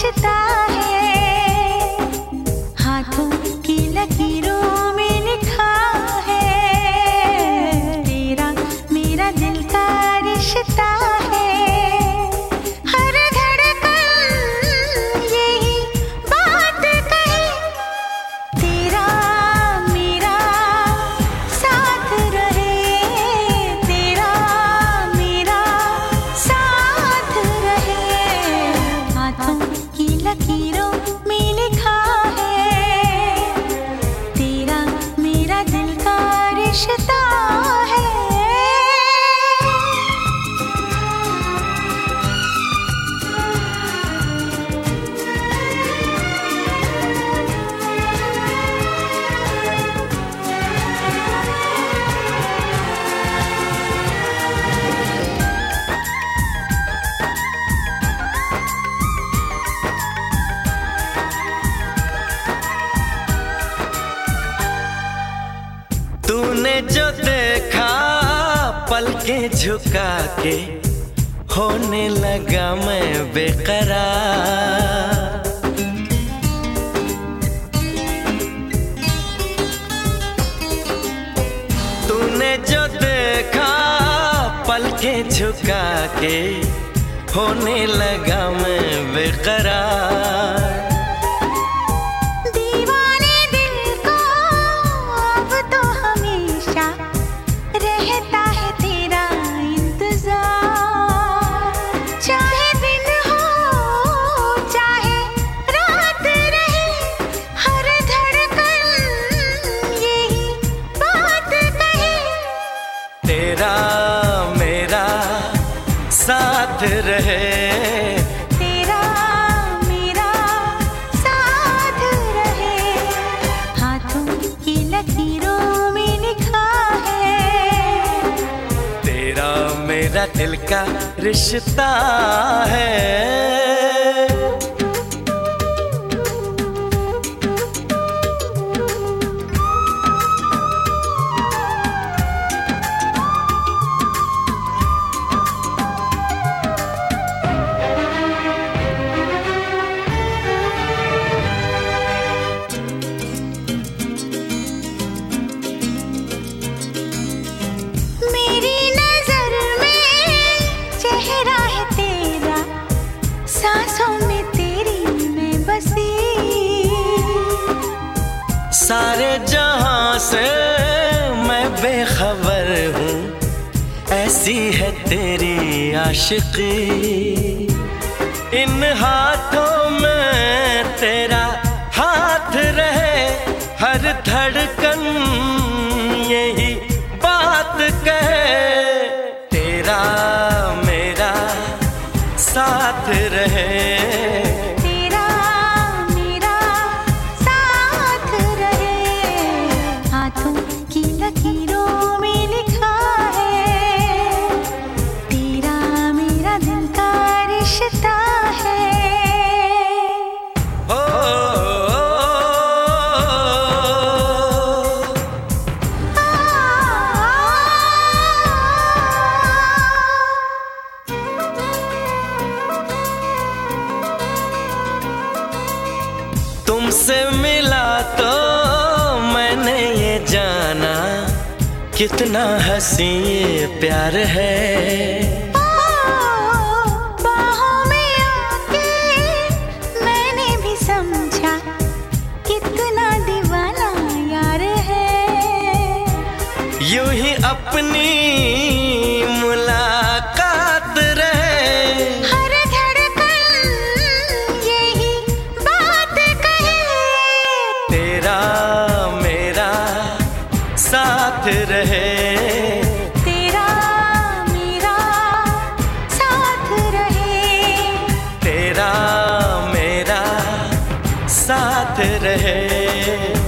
是大 तूने जो देखा पल के झुका के होने लगा मैं बेकरार। तूने जो देखा पल के झुका के होने लगा मैं बेकरार। मेरा दिल का रिश्ता है। सांसों में तेरी मैं बसी। सारे जहाँ से मैं बेखबर हूँ, ऐसी है तेरी आशिकी। इन हाथों में तेरा हाथ रहे तुमसे मिला तो मैंने ये जाना कितना हसी प्यार है साथ रहे। तेरा मेरा साथ रहे। तेरा मेरा साथ रहे।